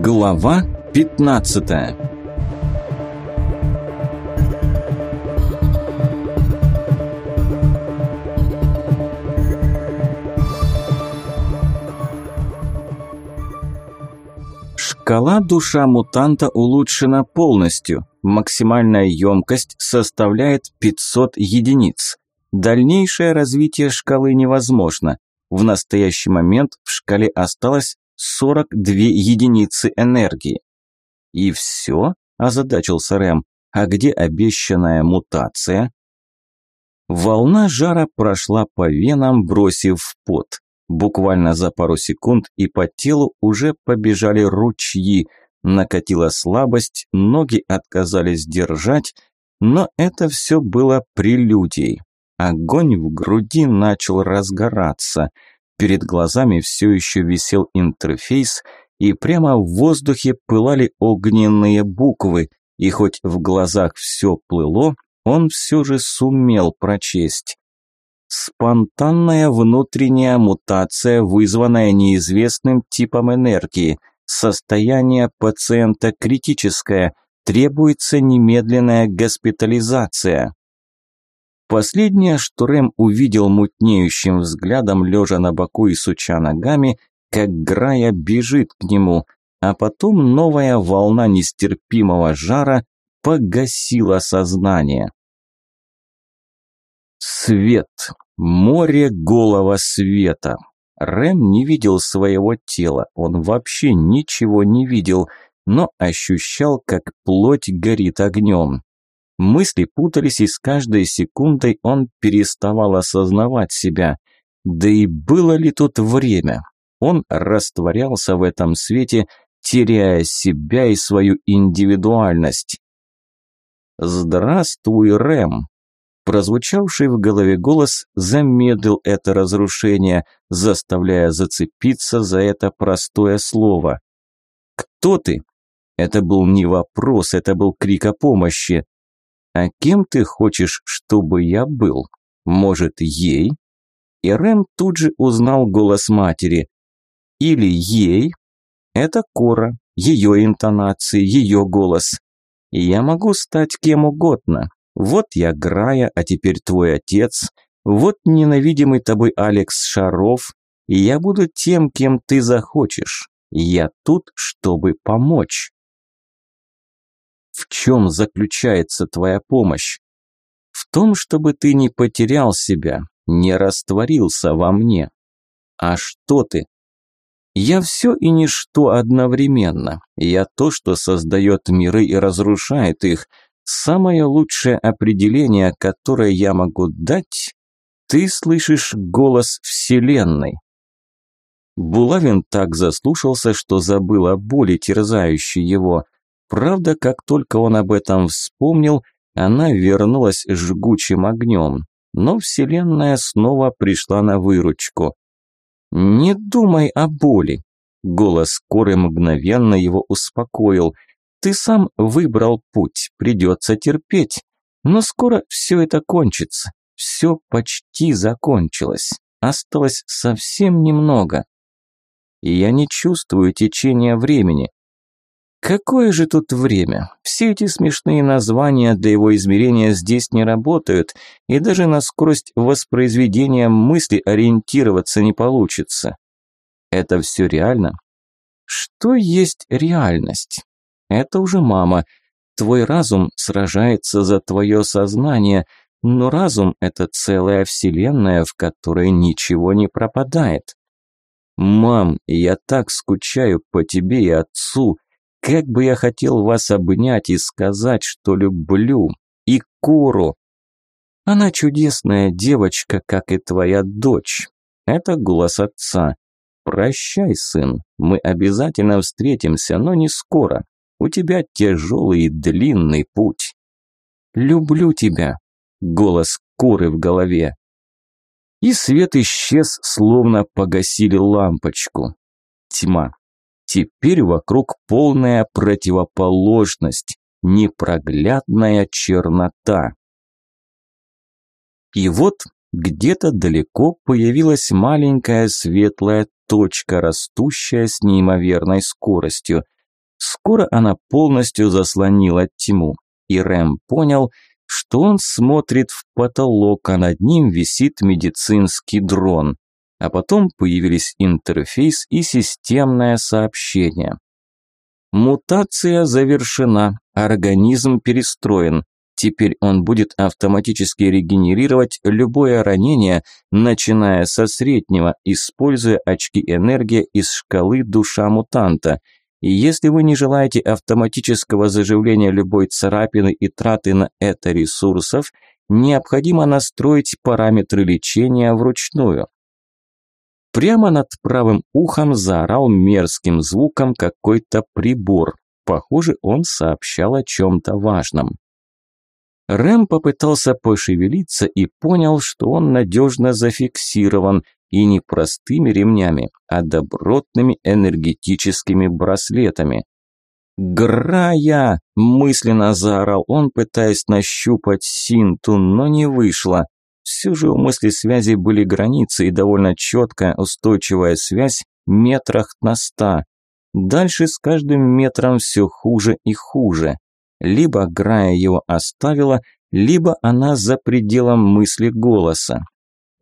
Глава 15 Шкала душа мутанта улучшена полностью. Максимальная емкость составляет 500 единиц. Дальнейшее развитие шкалы невозможно. В настоящий момент в шкале осталось 42 единицы энергии. «И все?» – озадачился Рэм. «А где обещанная мутация?» Волна жара прошла по венам, бросив в пот. Буквально за пару секунд и по телу уже побежали ручьи. Накатила слабость, ноги отказались держать, но это все было прелюдией. Огонь в груди начал разгораться. Перед глазами все еще висел интерфейс, и прямо в воздухе пылали огненные буквы, и хоть в глазах все плыло, он все же сумел прочесть. Спонтанная внутренняя мутация, вызванная неизвестным типом энергии. Состояние пациента критическое. Требуется немедленная госпитализация. Последнее, что Рэм увидел мутнеющим взглядом, лежа на боку и суча ногами, как Грая бежит к нему, а потом новая волна нестерпимого жара погасила сознание. Свет. Море голого света. Рэм не видел своего тела, он вообще ничего не видел, но ощущал, как плоть горит огнем. Мысли путались, и с каждой секундой он переставал осознавать себя. Да и было ли тут время? Он растворялся в этом свете, теряя себя и свою индивидуальность. «Здравствуй, Рэм!» Прозвучавший в голове голос замедлил это разрушение, заставляя зацепиться за это простое слово. «Кто ты?» Это был не вопрос, это был крик о помощи. «А кем ты хочешь, чтобы я был? Может, ей?» И Рэм тут же узнал голос матери. «Или ей?» Это Кора, ее интонации, ее голос. «Я могу стать кем угодно. Вот я Грая, а теперь твой отец. Вот ненавидимый тобой Алекс Шаров. И я буду тем, кем ты захочешь. Я тут, чтобы помочь». В чем заключается твоя помощь? В том, чтобы ты не потерял себя, не растворился во мне. А что ты? Я все и ничто одновременно. Я то, что создает миры и разрушает их. Самое лучшее определение, которое я могу дать, ты слышишь голос Вселенной. Булавин так заслушался, что забыл о боли, терзающей его – Правда, как только он об этом вспомнил, она вернулась жгучим огнем. Но Вселенная снова пришла на выручку. «Не думай о боли», – голос Коры мгновенно его успокоил. «Ты сам выбрал путь, придется терпеть. Но скоро все это кончится. Все почти закончилось. Осталось совсем немного. И я не чувствую течения времени. Какое же тут время? Все эти смешные названия для его измерения здесь не работают, и даже на скорость воспроизведения мысли ориентироваться не получится. Это все реально? Что есть реальность? Это уже мама. Твой разум сражается за твое сознание, но разум – это целая вселенная, в которой ничего не пропадает. Мам, я так скучаю по тебе и отцу – как бы я хотел вас обнять и сказать, что люблю. И Куру. Она чудесная девочка, как и твоя дочь. Это голос отца. Прощай, сын, мы обязательно встретимся, но не скоро. У тебя тяжелый и длинный путь. Люблю тебя. Голос Куры в голове. И свет исчез, словно погасили лампочку. Тьма. Теперь вокруг полная противоположность, непроглядная чернота. И вот где-то далеко появилась маленькая светлая точка, растущая с неимоверной скоростью. Скоро она полностью заслонила тьму, и Рэм понял, что он смотрит в потолок, а над ним висит медицинский дрон. А потом появились интерфейс и системное сообщение. Мутация завершена, организм перестроен. Теперь он будет автоматически регенерировать любое ранение, начиная со среднего, используя очки энергии из шкалы душа мутанта. И если вы не желаете автоматического заживления любой царапины и траты на это ресурсов, необходимо настроить параметры лечения вручную. Прямо над правым ухом заорал мерзким звуком какой-то прибор. Похоже, он сообщал о чем-то важном. Рэм попытался пошевелиться и понял, что он надежно зафиксирован, и не простыми ремнями, а добротными энергетическими браслетами. «Грая!» – мысленно заорал он, пытаясь нащупать синту, но не вышло. Все же у мысли связи были границы и довольно четкая устойчивая связь метрах на ста. Дальше с каждым метром все хуже и хуже. Либо Грая его оставила, либо она за пределом мысли голоса.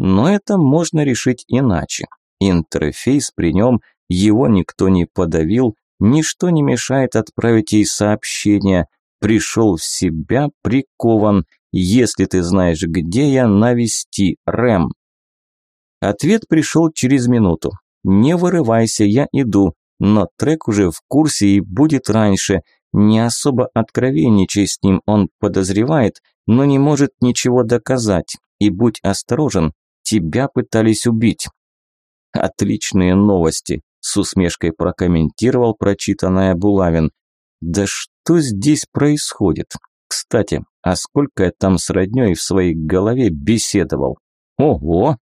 Но это можно решить иначе. Интерфейс при нем, его никто не подавил, ничто не мешает отправить ей сообщение. Пришел в себя, прикован, если ты знаешь, где я, навести Рэм. Ответ пришел через минуту. Не вырывайся, я иду. Но трек уже в курсе и будет раньше. Не особо откровенничай с ним, он подозревает, но не может ничего доказать. И будь осторожен, тебя пытались убить. Отличные новости, с усмешкой прокомментировал прочитанное Булавин. Да что здесь происходит? Кстати, а сколько я там с роднёй в своей голове беседовал? Ого!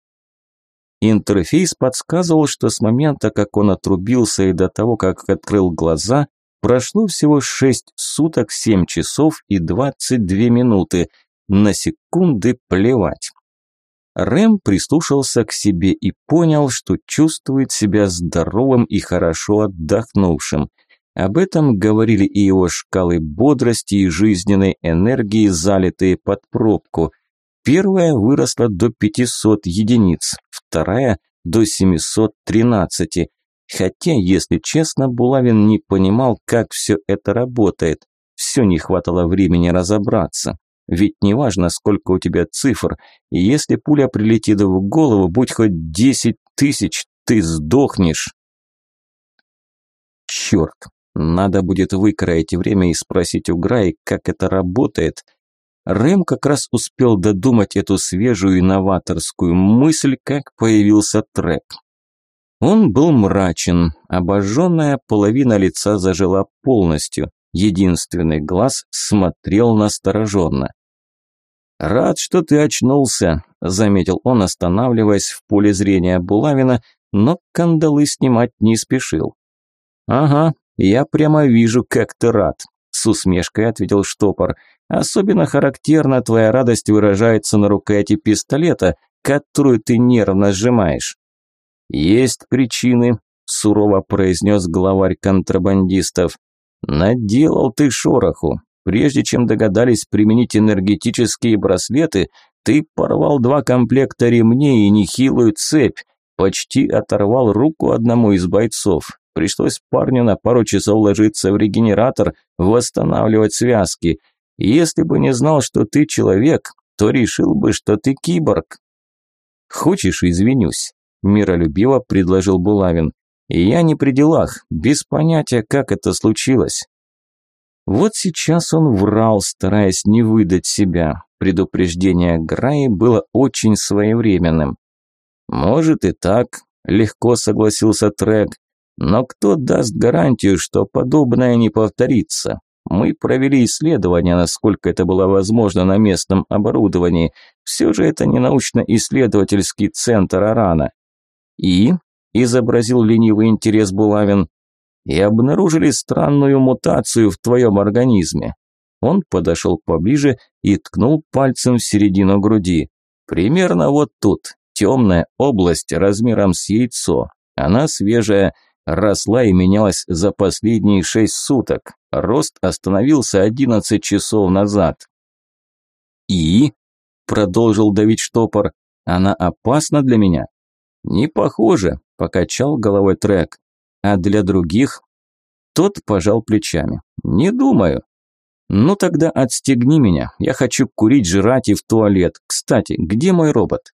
Интерфейс подсказывал, что с момента, как он отрубился и до того, как открыл глаза, прошло всего 6 суток, 7 часов и 22 минуты. На секунды плевать. Рэм прислушался к себе и понял, что чувствует себя здоровым и хорошо отдохнувшим – об этом говорили и его шкалы бодрости и жизненной энергии, залитые под пробку. Первая выросла до 500 единиц, вторая – до 713. Хотя, если честно, Булавин не понимал, как все это работает. Все не хватало времени разобраться. Ведь неважно, сколько у тебя цифр, и если пуля прилетит в голову, будь хоть 10 тысяч, ты сдохнешь. Черт, надо будет выкроить время и спросить у Граи, как это работает. Рэм как раз успел додумать эту свежую инноваторскую мысль, как появился трек. Он был мрачен, обожженная половина лица зажила полностью, единственный глаз смотрел настороженно. «Рад, что ты очнулся», – заметил он, останавливаясь в поле зрения Булавина, но кандалы снимать не спешил. «Ага, «Я прямо вижу, как ты рад», – с усмешкой ответил штопор. «Особенно характерно твоя радость выражается на рукояти пистолета, которую ты нервно сжимаешь». «Есть причины», – сурово произнес главарь контрабандистов. «Наделал ты шороху. Прежде чем догадались применить энергетические браслеты, ты порвал два комплекта ремней и нехилую цепь, почти оторвал руку одному из бойцов. Пришлось парню на пару часов ложиться в регенератор, восстанавливать связки. Если бы не знал, что ты человек, то решил бы, что ты киборг. Хочешь, извинюсь, миролюбиво предложил Булавин. Я не при делах, без понятия, как это случилось. Вот сейчас он врал, стараясь не выдать себя. Предупреждение Граи было очень своевременным. «Может и так», – легко согласился Трек. Но кто даст гарантию, что подобное не повторится? Мы провели исследование, насколько это было возможно на местном оборудовании. Все же это не научно-исследовательский центр Арана. И, изобразил ленивый интерес Булавин, и обнаружили странную мутацию в твоем организме. Он подошел поближе и ткнул пальцем в середину груди. Примерно вот тут, темная область размером с яйцо. Она свежая, Росла и менялась за последние шесть суток. Рост остановился 11 часов назад. «И?» – продолжил давить штопор. «Она опасна для меня?» «Не похоже», – покачал головой трек. «А для других?» Тот пожал плечами. «Не думаю». «Ну тогда отстегни меня. Я хочу курить, жрать и в туалет. Кстати, где мой робот?»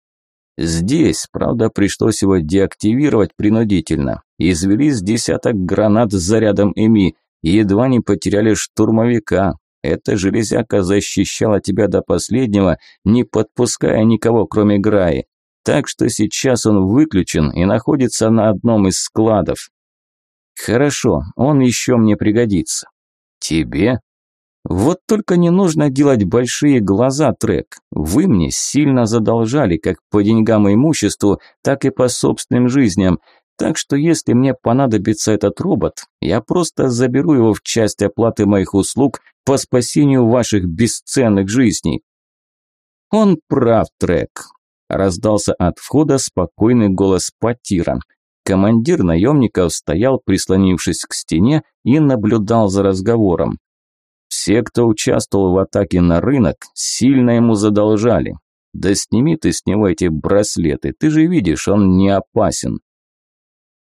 «Здесь, правда, пришлось его деактивировать принудительно. Извели с десяток гранат с зарядом ЭМИ и едва не потеряли штурмовика. Эта железяка защищала тебя до последнего, не подпуская никого, кроме Граи. Так что сейчас он выключен и находится на одном из складов. Хорошо, он еще мне пригодится. Тебе? Вот только не нужно делать большие глаза, Трек. Вы мне сильно задолжали, как по деньгам и имуществу, так и по собственным жизням. Так что если мне понадобится этот робот, я просто заберу его в часть оплаты моих услуг по спасению ваших бесценных жизней. Он прав, Трек. Раздался от входа спокойный голос Патира. Командир наемников стоял, прислонившись к стене, и наблюдал за разговором. Все, кто участвовал в атаке на рынок, сильно ему задолжали. Да сними ты с него эти браслеты, ты же видишь, он не опасен.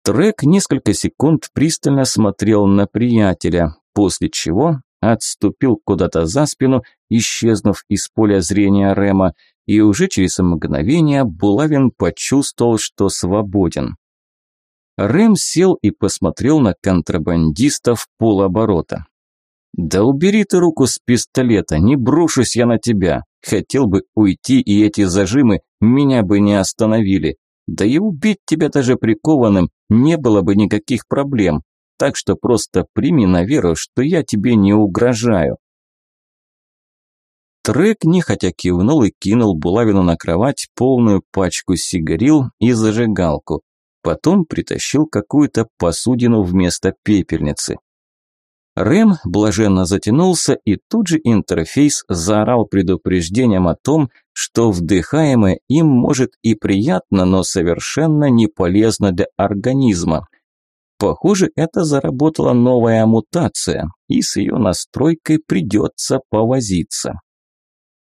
Трек несколько секунд пристально смотрел на приятеля, после чего отступил куда-то за спину, исчезнув из поля зрения Рема, и уже через мгновение Булавин почувствовал, что свободен. Рэм сел и посмотрел на контрабандиста в полоборота. «Да убери ты руку с пистолета, не брошусь я на тебя. Хотел бы уйти, и эти зажимы меня бы не остановили. Да и убить тебя даже прикованным не было бы никаких проблем. Так что просто прими на веру, что я тебе не угрожаю». Трек нехотя кивнул и кинул Булавину на кровать полную пачку сигарил и зажигалку. Потом притащил какую-то посудину вместо пепельницы. Рэм блаженно затянулся, и тут же интерфейс заорал предупреждением о том, что вдыхаемое им может и приятно, но совершенно не полезно для организма. Похоже, это заработала новая мутация, и с ее настройкой придется повозиться.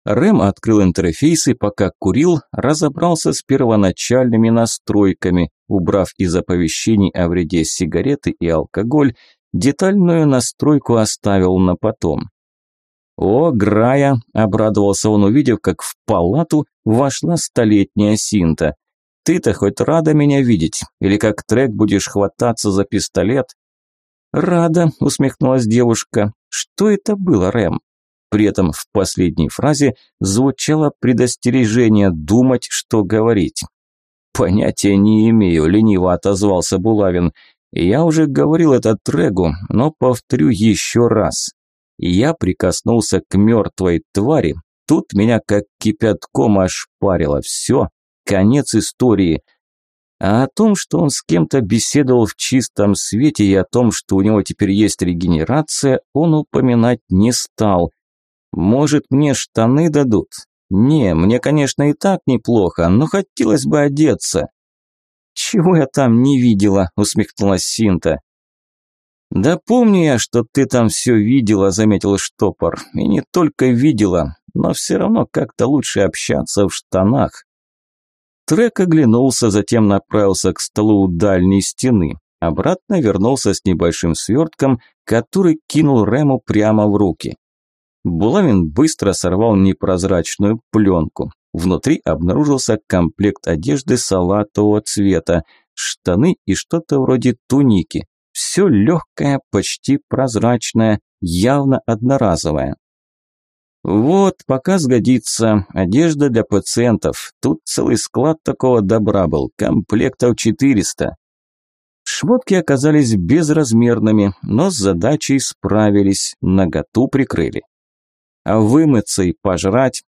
Рэм открыл интерфейс и пока курил, разобрался с первоначальными настройками, убрав из оповещений о вреде сигареты и алкоголь, детальную настройку оставил на потом. «О, Грая!» – обрадовался он, увидев, как в палату вошла столетняя Синта. «Ты-то хоть рада меня видеть? Или как трек будешь хвататься за пистолет?» «Рада», – усмехнулась девушка. «Что это было, Рэм?» При этом в последней фразе звучало предостережение думать, что говорить. «Понятия не имею», – лениво отозвался Булавин. «Я уже говорил это Трегу, но повторю еще раз. Я прикоснулся к мертвой твари, тут меня как кипятком ошпарило. Все, конец истории». А о том, что он с кем-то беседовал в чистом свете и о том, что у него теперь есть регенерация, он упоминать не стал. Может, мне штаны дадут? Не, мне, конечно, и так неплохо, но хотелось бы одеться. Чего я там не видела, усмехнулась Синта. Да помню я, что ты там все видела, заметил штопор. И не только видела, но все равно как-то лучше общаться в штанах. Трек оглянулся, затем направился к столу у дальней стены. Обратно вернулся с небольшим свертком, который кинул Рему прямо в руки. Булавин быстро сорвал непрозрачную пленку. Внутри обнаружился комплект одежды салатового цвета, штаны и что-то вроде туники. Все легкое, почти прозрачное, явно одноразовое. Вот, пока сгодится. Одежда для пациентов. Тут целый склад такого добра был, комплектов 400. Шмотки оказались безразмерными, но с задачей справились, наготу прикрыли а вымыться и пожрать.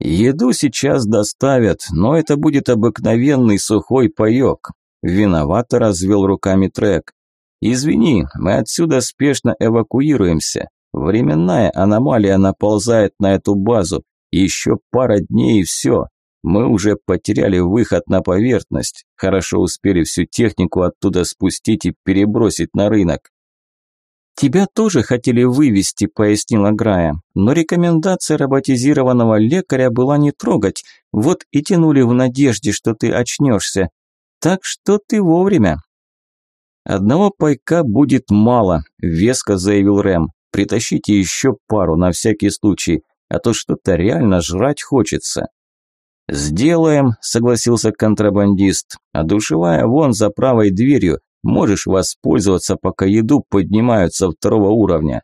Еду сейчас доставят, но это будет обыкновенный сухой паёк. Виновато развел руками Трек. Извини, мы отсюда спешно эвакуируемся. Временная аномалия наползает на эту базу. Еще пара дней и все. Мы уже потеряли выход на поверхность. Хорошо успели всю технику оттуда спустить и перебросить на рынок. «Тебя тоже хотели вывести», – пояснила Грая. «Но рекомендация роботизированного лекаря была не трогать. Вот и тянули в надежде, что ты очнешься. Так что ты вовремя». «Одного пайка будет мало», – веско заявил Рэм. «Притащите еще пару на всякий случай, а то что-то реально жрать хочется». «Сделаем», – согласился контрабандист. «А душевая вон за правой дверью. Можешь воспользоваться, пока еду поднимаются второго уровня».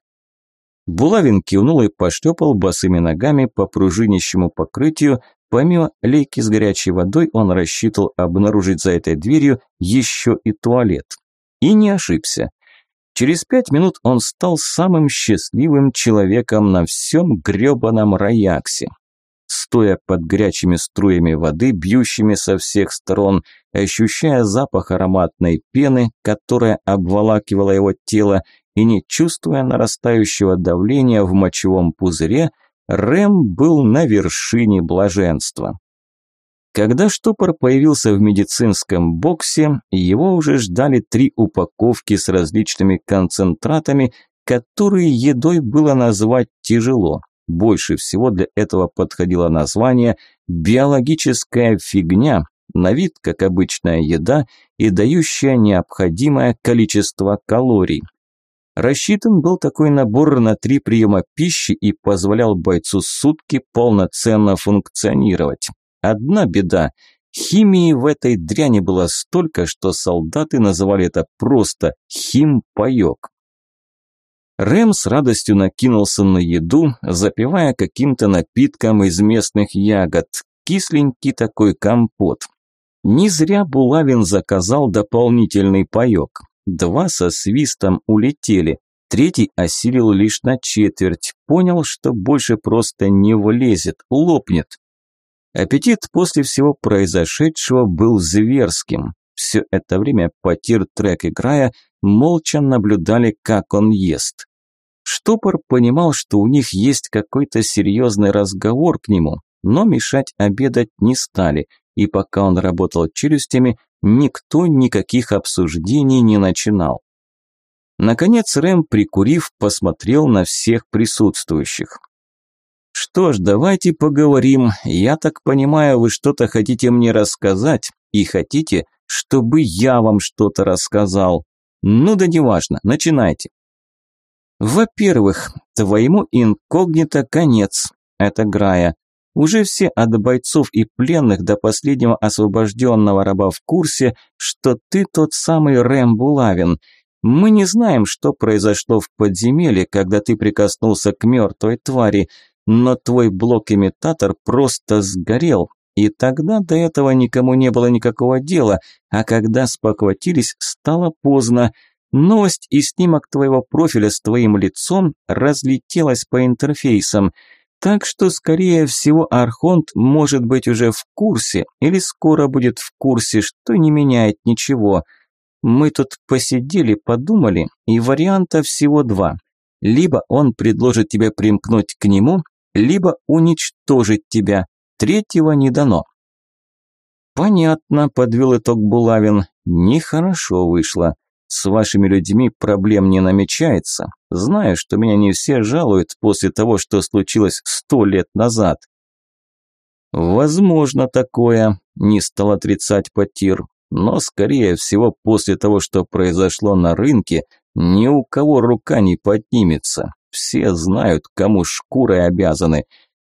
Булавин кивнул и пошлепал босыми ногами по пружинищему покрытию. Помимо лейки с горячей водой, он рассчитывал обнаружить за этой дверью еще и туалет. И не ошибся. Через пять минут он стал самым счастливым человеком на всем грёбаном Раяксе стоя под горячими струями воды, бьющими со всех сторон, ощущая запах ароматной пены, которая обволакивала его тело, и не чувствуя нарастающего давления в мочевом пузыре, Рэм был на вершине блаженства. Когда штопор появился в медицинском боксе, его уже ждали три упаковки с различными концентратами, которые едой было назвать тяжело. Больше всего для этого подходило название «биологическая фигня», на вид как обычная еда и дающая необходимое количество калорий. Рассчитан был такой набор на три приема пищи и позволял бойцу сутки полноценно функционировать. Одна беда – химии в этой дряни было столько, что солдаты называли это просто «химпаёк». Рэм с радостью накинулся на еду, запивая каким-то напитком из местных ягод. Кисленький такой компот. Не зря Булавин заказал дополнительный паёк. Два со свистом улетели. Третий осилил лишь на четверть. Понял, что больше просто не влезет, лопнет. Аппетит после всего произошедшего был зверским. Все это время потир трек играя, молча наблюдали, как он ест. Штопор понимал, что у них есть какой-то серьезный разговор к нему, но мешать обедать не стали, и пока он работал челюстями, никто никаких обсуждений не начинал. Наконец Рэм, прикурив, посмотрел на всех присутствующих. «Что ж, давайте поговорим. Я так понимаю, вы что-то хотите мне рассказать и хотите, чтобы я вам что-то рассказал. Ну да неважно, начинайте». Во-первых, твоему инкогнито конец. Это Грая. Уже все от бойцов и пленных до последнего освобожденного раба в курсе, что ты тот самый Рэм Булавин. Мы не знаем, что произошло в подземелье, когда ты прикоснулся к мертвой твари, но твой блок-имитатор просто сгорел, и тогда до этого никому не было никакого дела, а когда спохватились, стало поздно. Новость и снимок твоего профиля с твоим лицом разлетелась по интерфейсам. Так что, скорее всего, Архонт может быть уже в курсе или скоро будет в курсе, что не меняет ничего. Мы тут посидели, подумали, и варианта всего два. Либо он предложит тебе примкнуть к нему, либо уничтожить тебя. Третьего не дано. Понятно, подвел итог Булавин. Нехорошо вышло. С вашими людьми проблем не намечается. Знаю, что меня не все жалуют после того, что случилось сто лет назад. Возможно такое, не стал отрицать Потир. Но, скорее всего, после того, что произошло на рынке, ни у кого рука не поднимется. Все знают, кому шкурой обязаны.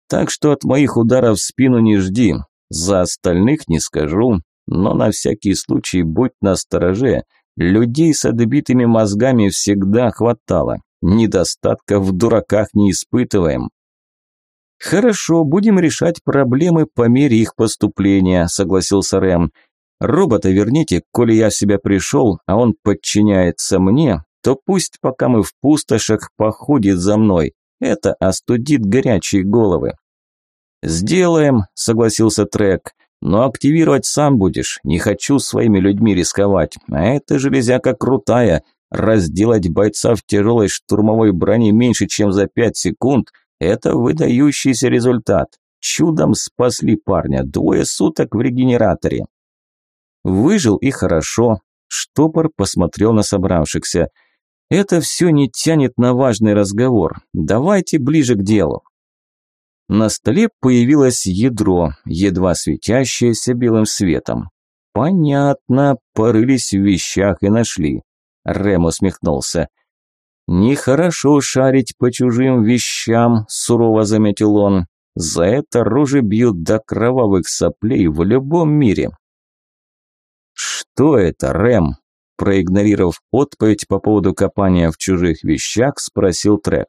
Так что от моих ударов в спину не жди. За остальных не скажу, но на всякий случай будь настороже. Людей с отбитыми мозгами всегда хватало. Недостатков в дураках не испытываем. Хорошо, будем решать проблемы по мере их поступления, согласился Рэм. Робота верните, коли я в себя пришел, а он подчиняется мне, то пусть пока мы в пустошах походит за мной. Это остудит горячие головы. «Сделаем», – согласился Трек. Но активировать сам будешь, не хочу своими людьми рисковать. А эта железяка крутая. Разделать бойца в тяжелой штурмовой броне меньше, чем за пять секунд – это выдающийся результат. Чудом спасли парня, двое суток в регенераторе. Выжил и хорошо. Штопор посмотрел на собравшихся. Это все не тянет на важный разговор. Давайте ближе к делу. На столе появилось ядро, едва светящееся белым светом. Понятно, порылись в вещах и нашли. Рэм усмехнулся. «Нехорошо шарить по чужим вещам», – сурово заметил он. «За это рожи бьют до кровавых соплей в любом мире». «Что это, Рэм?» – проигнорировав отповедь по поводу копания в чужих вещах, спросил Трек.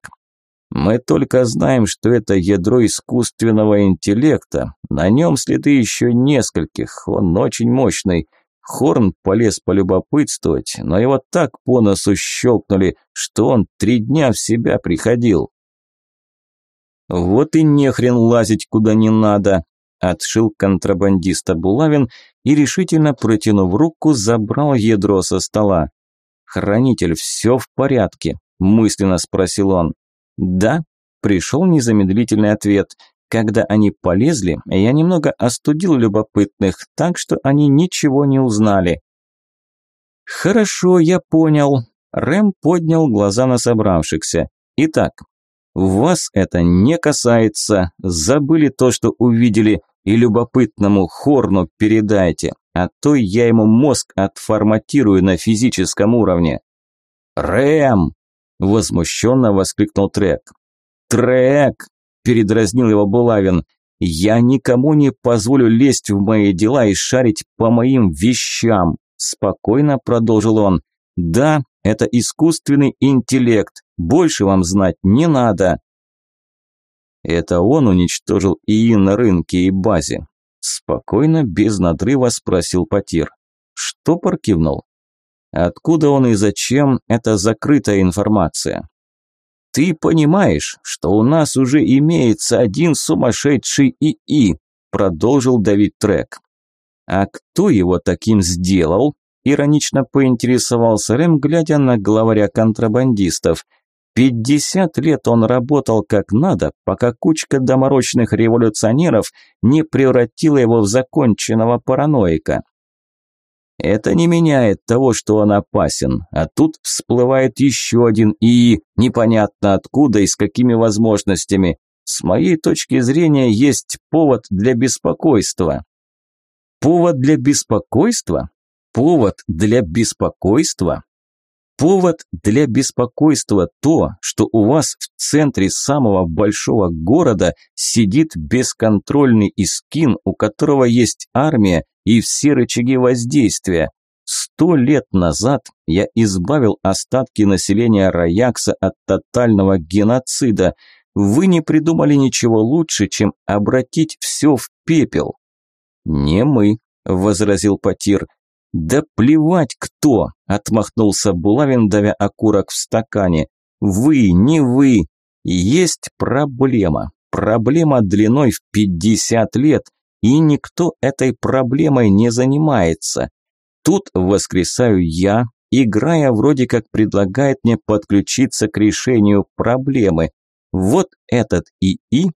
«Мы только знаем, что это ядро искусственного интеллекта. На нем следы еще нескольких, он очень мощный». Хорн полез полюбопытствовать, но его так по носу щелкнули, что он три дня в себя приходил. «Вот и нехрен лазить куда не надо», – отшил контрабандиста Булавин и, решительно протянув руку, забрал ядро со стола. «Хранитель, все в порядке?» – мысленно спросил он. «Да», – пришел незамедлительный ответ – когда они полезли, я немного остудил любопытных, так что они ничего не узнали. «Хорошо, я понял». Рэм поднял глаза на собравшихся. «Итак, вас это не касается. Забыли то, что увидели, и любопытному Хорну передайте, а то я ему мозг отформатирую на физическом уровне». «Рэм!» – возмущенно воскликнул Трек. «Трек!» передразнил его Булавин. «Я никому не позволю лезть в мои дела и шарить по моим вещам», спокойно продолжил он. «Да, это искусственный интеллект, больше вам знать не надо». Это он уничтожил ИИ на рынке и базе. Спокойно, без надрыва спросил Потир. Штопор кивнул. Откуда он и зачем, это закрытая информация. «Ты понимаешь, что у нас уже имеется один сумасшедший ИИ», продолжил давить трек. «А кто его таким сделал?» Иронично поинтересовался Рэм, глядя на главаря контрабандистов. «Пятьдесят лет он работал как надо, пока кучка доморощенных революционеров не превратила его в законченного параноика. Это не меняет того, что он опасен, а тут всплывает еще один и непонятно откуда и с какими возможностями. С моей точки зрения есть повод для беспокойства. Повод для беспокойства? Повод для беспокойства? Повод для беспокойства то, что у вас в центре самого большого города сидит бесконтрольный искин, у которого есть армия и все рычаги воздействия. Сто лет назад я избавил остатки населения Раякса от тотального геноцида. Вы не придумали ничего лучше, чем обратить все в пепел. Не мы, возразил Потир. Да плевать кто, отмахнулся Булавин, давя окурок в стакане. Вы, не вы. Есть проблема. Проблема длиной в пятьдесят лет, и никто этой проблемой не занимается. Тут воскресаю я, играя вроде как предлагает мне подключиться к решению проблемы. Вот этот ИИ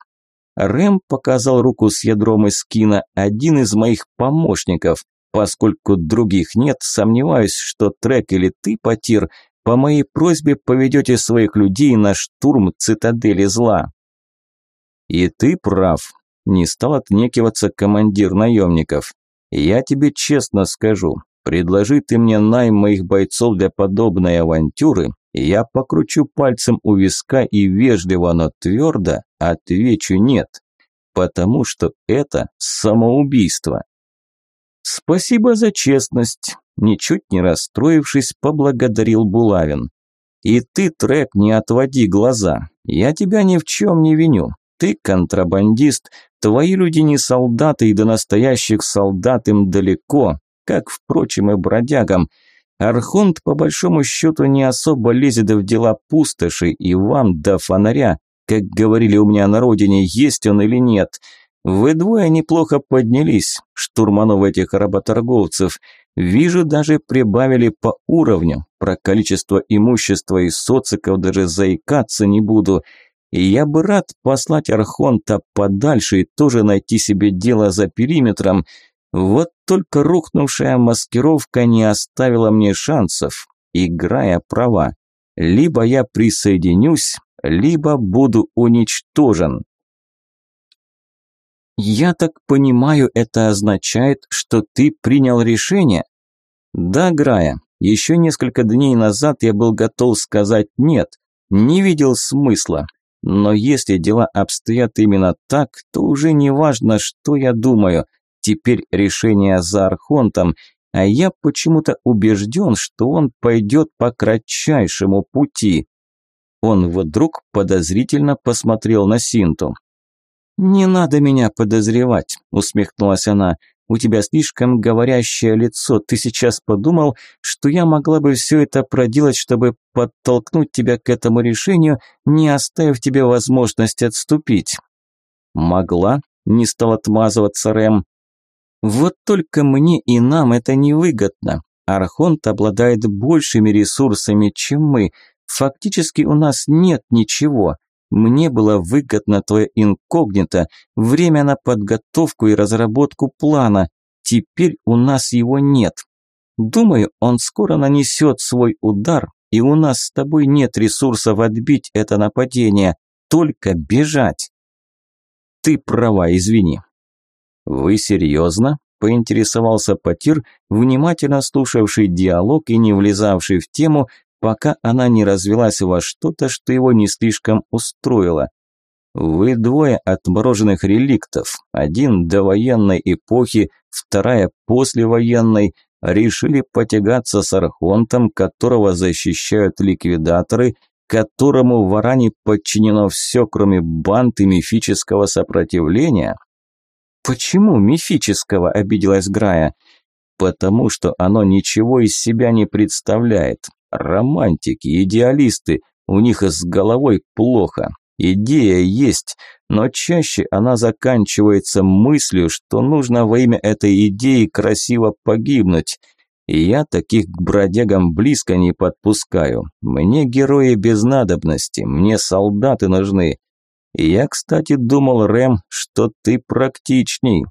Рэм показал руку с ядром из скина, один из моих помощников. Поскольку других нет, сомневаюсь, что Трек или ты, Потир, по моей просьбе поведете своих людей на штурм цитадели зла. И ты прав, не стал отнекиваться командир наемников. «Я тебе честно скажу, предложи ты мне найм моих бойцов для подобной авантюры, я покручу пальцем у виска и вежливо, но твердо отвечу нет, потому что это самоубийство». «Спасибо за честность», – ничуть не расстроившись, поблагодарил Булавин. «И ты, Трек, не отводи глаза, я тебя ни в чем не виню. Ты контрабандист, твои люди не солдаты, и до настоящих солдат им далеко, как, впрочем, и бродягам. Архонт, по большому счету, не особо лезет в дела пустоши, и вам до фонаря, как говорили у меня на родине, есть он или нет. Вы двое неплохо поднялись, штурманов этих работорговцев. Вижу, даже прибавили по уровню. Про количество имущества и социков даже заикаться не буду – И я бы рад послать Архонта подальше и тоже найти себе дело за периметром. Вот только рухнувшая маскировка не оставила мне шансов, играя права. Либо я присоединюсь, либо буду уничтожен. Я так понимаю, это означает, что ты принял решение? Да, Грая, еще несколько дней назад я был готов сказать «нет», не видел смысла. Но если дела обстоят именно так, то уже не важно, что я думаю. Теперь решение за Архонтом, а я почему-то убежден, что он пойдет по кратчайшему пути. Он вдруг подозрительно посмотрел на Синту. «Не надо меня подозревать», – усмехнулась она. «У тебя слишком говорящее лицо. Ты сейчас подумал, что я могла бы все это проделать, чтобы подтолкнуть тебя к этому решению, не оставив тебе возможность отступить?» «Могла», – не стал отмазываться Рэм. «Вот только мне и нам это невыгодно. Архонт обладает большими ресурсами, чем мы. Фактически у нас нет ничего. Мне было выгодно твое инкогнито, время на подготовку и разработку плана. Теперь у нас его нет. Думаю, он скоро нанесет свой удар, и у нас с тобой нет ресурсов отбить это нападение, только бежать. Ты права, извини. Вы серьезно? Поинтересовался Потир, внимательно слушавший диалог и не влезавший в тему, пока она не развелась во что-то, что его не слишком устроило. Вы двое отмороженных реликтов, один до военной эпохи, вторая послевоенной, решили потягаться с Архонтом, которого защищают ликвидаторы, которому в Аране подчинено все, кроме банд мифического сопротивления? «Почему мифического?» – обиделась Грая. «Потому что оно ничего из себя не представляет. Романтики, идеалисты, у них с головой плохо. Идея есть, но чаще она заканчивается мыслью, что нужно во имя этой идеи красиво погибнуть. И я таких к бродягам близко не подпускаю. Мне герои без надобности, мне солдаты нужны. И я, кстати, думал, Рэм, что ты практичней.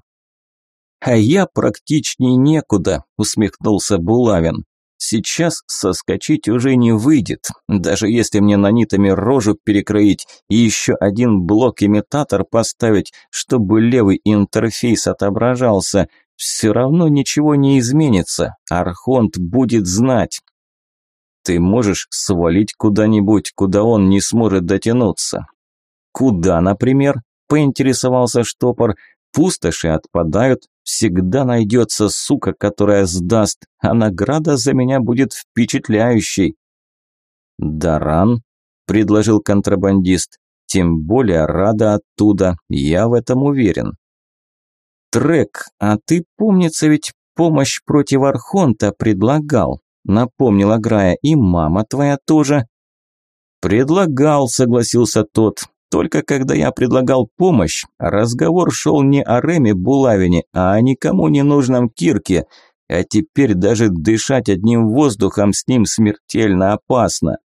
А я практичней некуда, усмехнулся Булавин. Сейчас соскочить уже не выйдет, даже если мне нанитами рожу перекроить и еще один блок-имитатор поставить, чтобы левый интерфейс отображался, все равно ничего не изменится, Архонт будет знать. Ты можешь свалить куда-нибудь, куда он не сможет дотянуться. Куда, например? Поинтересовался штопор. Пустоши отпадают, Всегда найдется сука, которая сдаст, а награда за меня будет впечатляющей. «Даран?» – предложил контрабандист. «Тем более рада оттуда, я в этом уверен». «Трек, а ты, помнится, ведь помощь против Архонта предлагал», – напомнила Грая, – «и мама твоя тоже». «Предлагал», – согласился тот. Только когда я предлагал помощь, разговор шел не о Реме Булавине, а о никому не нужном Кирке, а теперь даже дышать одним воздухом с ним смертельно опасно.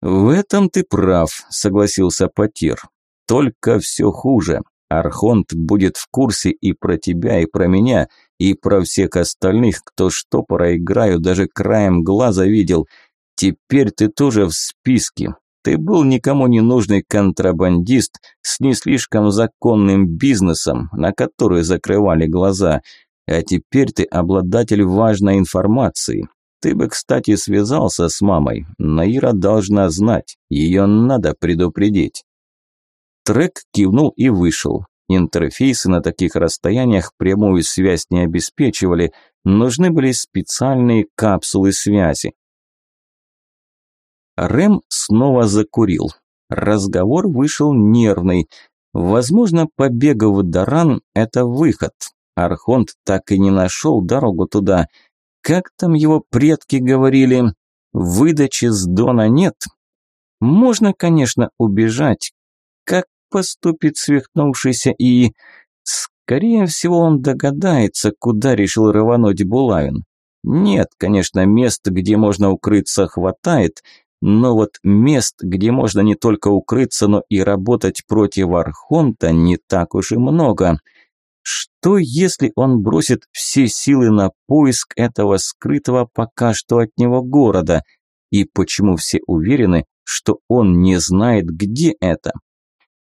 «В этом ты прав», – согласился Потир. «Только все хуже. Архонт будет в курсе и про тебя, и про меня, и про всех остальных, кто штопора играю, даже краем глаза видел. Теперь ты тоже в списке, ты был никому не нужный контрабандист с не слишком законным бизнесом, на который закрывали глаза. А теперь ты обладатель важной информации. Ты бы, кстати, связался с мамой. Наира должна знать. Ее надо предупредить. Трек кивнул и вышел. Интерфейсы на таких расстояниях прямую связь не обеспечивали. Нужны были специальные капсулы связи. Рэм снова закурил. Разговор вышел нервный. Возможно, побег в Даран – это выход. Архонт так и не нашел дорогу туда. Как там его предки говорили? Выдачи с Дона нет. Можно, конечно, убежать. Как поступит свихнувшийся и... Скорее всего, он догадается, куда решил рвануть Булавин. Нет, конечно, мест, где можно укрыться, хватает – Но вот мест, где можно не только укрыться, но и работать против Архонта, не так уж и много. Что если он бросит все силы на поиск этого скрытого пока что от него города? И почему все уверены, что он не знает, где это?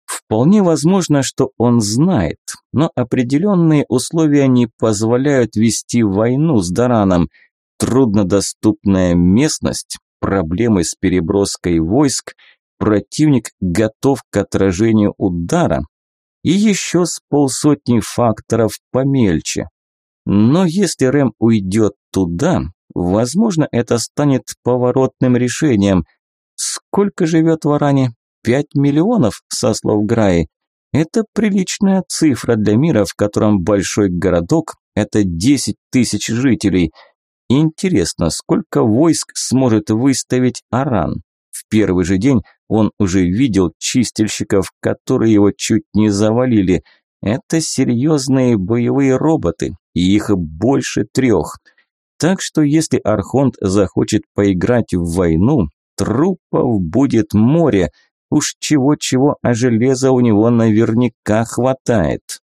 Вполне возможно, что он знает, но определенные условия не позволяют вести войну с Дараном. Труднодоступная местность, проблемы с переброской войск, противник готов к отражению удара и еще с полсотни факторов помельче. Но если Рэм уйдет туда, возможно, это станет поворотным решением. Сколько живет в Аране? Пять миллионов, со слов Граи. Это приличная цифра для мира, в котором большой городок – это 10 тысяч жителей – Интересно, сколько войск сможет выставить Аран? В первый же день он уже видел чистильщиков, которые его чуть не завалили. Это серьезные боевые роботы, и их больше трех. Так что если Архонт захочет поиграть в войну, трупов будет море. Уж чего-чего, а железа у него наверняка хватает.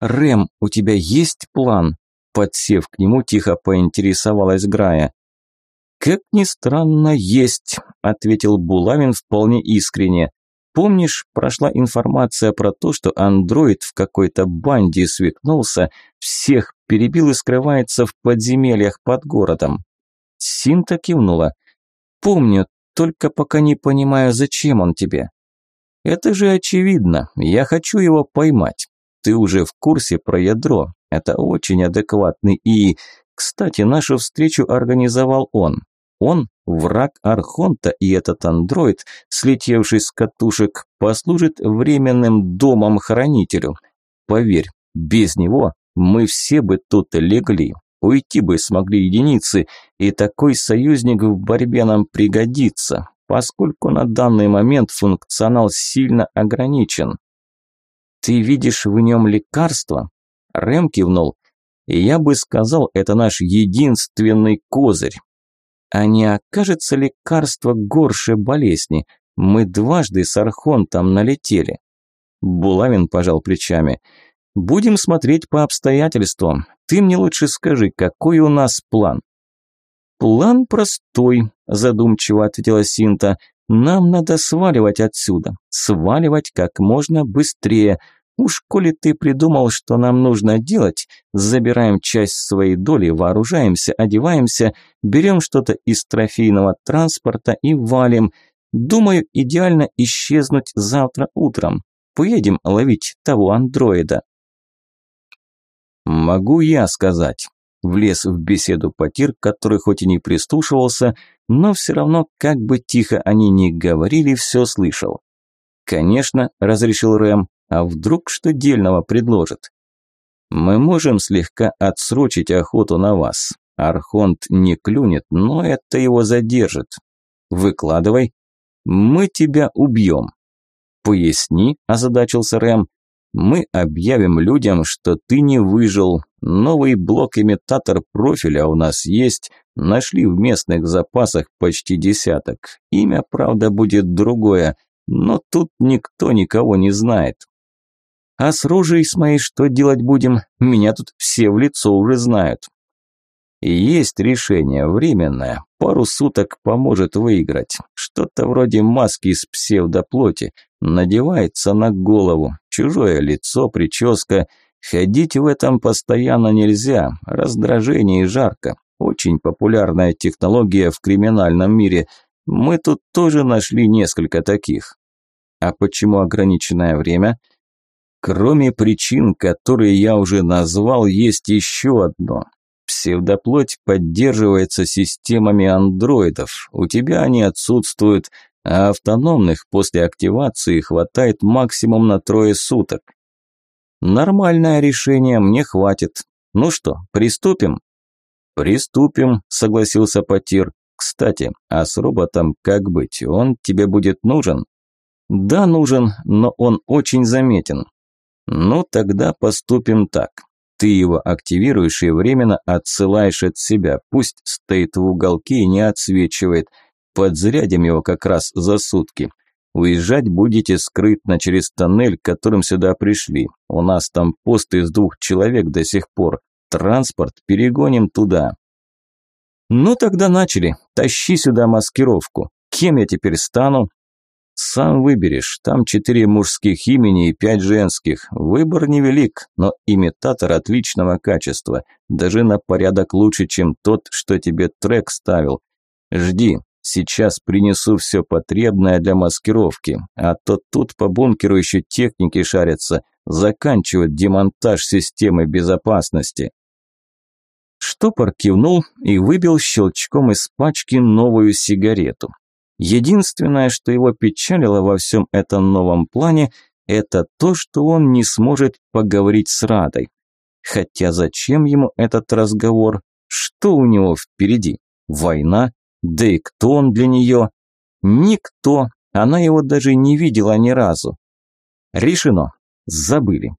«Рэм, у тебя есть план?» Подсев к нему, тихо поинтересовалась Грая. «Как ни странно, есть», – ответил Булавин вполне искренне. «Помнишь, прошла информация про то, что андроид в какой-то банде свекнулся, всех перебил и скрывается в подземельях под городом?» Синта кивнула. «Помню, только пока не понимаю, зачем он тебе». «Это же очевидно, я хочу его поймать. Ты уже в курсе про ядро, это очень адекватный и... Кстати, нашу встречу организовал он. Он – враг Архонта, и этот андроид, слетевший с катушек, послужит временным домом-хранителю. Поверь, без него мы все бы тут легли. Уйти бы смогли единицы, и такой союзник в борьбе нам пригодится, поскольку на данный момент функционал сильно ограничен. Ты видишь в нем лекарство? Рэм кивнул. «Я бы сказал, это наш единственный козырь. А не окажется лекарство горше болезни? Мы дважды с Архонтом налетели». Булавин пожал плечами. «Будем смотреть по обстоятельствам. Ты мне лучше скажи, какой у нас план?» «План простой», – задумчиво ответила Синта. «Нам надо сваливать отсюда. Сваливать как можно быстрее. Уж коли ты придумал, что нам нужно делать, забираем часть своей доли, вооружаемся, одеваемся, берем что-то из трофейного транспорта и валим. Думаю, идеально исчезнуть завтра утром. Поедем ловить того андроида. Могу я сказать. Влез в беседу Потир, который хоть и не прислушивался, но все равно, как бы тихо они ни говорили, все слышал. «Конечно», – разрешил Рэм, а вдруг что дельного предложит? Мы можем слегка отсрочить охоту на вас. Архонт не клюнет, но это его задержит. Выкладывай. Мы тебя убьем. Поясни, озадачился Рэм. Мы объявим людям, что ты не выжил. Новый блок-имитатор профиля у нас есть. Нашли в местных запасах почти десяток. Имя, правда, будет другое, но тут никто никого не знает. А с рожей с моей что делать будем? Меня тут все в лицо уже знают. Есть решение временное. Пару суток поможет выиграть. Что-то вроде маски из псевдоплоти. Надевается на голову. Чужое лицо, прическа. Ходить в этом постоянно нельзя. Раздражение и жарко. Очень популярная технология в криминальном мире. Мы тут тоже нашли несколько таких. А почему ограниченное время – Кроме причин, которые я уже назвал, есть еще одно. Псевдоплоть поддерживается системами андроидов. У тебя они отсутствуют, а автономных после активации хватает максимум на трое суток. Нормальное решение, мне хватит. Ну что, приступим? Приступим, согласился Потир. Кстати, а с роботом как быть? Он тебе будет нужен? Да, нужен, но он очень заметен. Ну, тогда поступим так. Ты его активируешь и временно отсылаешь от себя. Пусть стоит в уголке и не отсвечивает. Подзарядим его как раз за сутки. Уезжать будете скрытно через тоннель, которым сюда пришли. У нас там пост из двух человек до сих пор. Транспорт перегоним туда. Ну тогда начали. Тащи сюда маскировку. Кем я теперь стану? Сам выберешь. Там четыре мужских имени и пять женских. Выбор невелик, но имитатор отличного качества. Даже на порядок лучше, чем тот, что тебе трек ставил. Жди, Сейчас принесу все потребное для маскировки, а то тут по бункеру еще техники шарятся, заканчивают демонтаж системы безопасности. Штопор кивнул и выбил щелчком из пачки новую сигарету. Единственное, что его печалило во всем этом новом плане, это то, что он не сможет поговорить с Радой. Хотя зачем ему этот разговор? Что у него впереди? Война? Да и кто он для нее? Никто. Она его даже не видела ни разу. Решено. Забыли.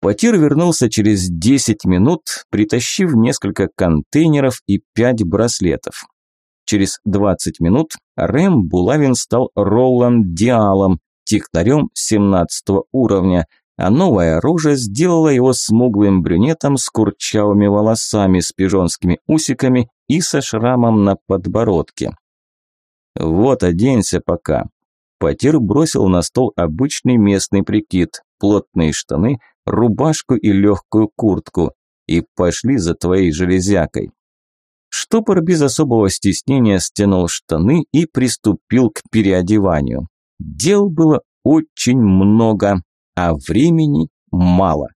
Потир вернулся через 10 минут, притащив несколько контейнеров и 5 браслетов. Через 20 минут Рэм Булавин стал Роланд Диалом, технарем 17 уровня, а новое оружие сделало его смуглым брюнетом с курчавыми волосами, с пижонскими усиками и со шрамом на подбородке. «Вот, оденься пока». Потер бросил на стол обычный местный прикид, плотные штаны, рубашку и легкую куртку. И пошли за твоей железякой. Штопор без особого стеснения стянул штаны и приступил к переодеванию. Дел было очень много, а времени мало.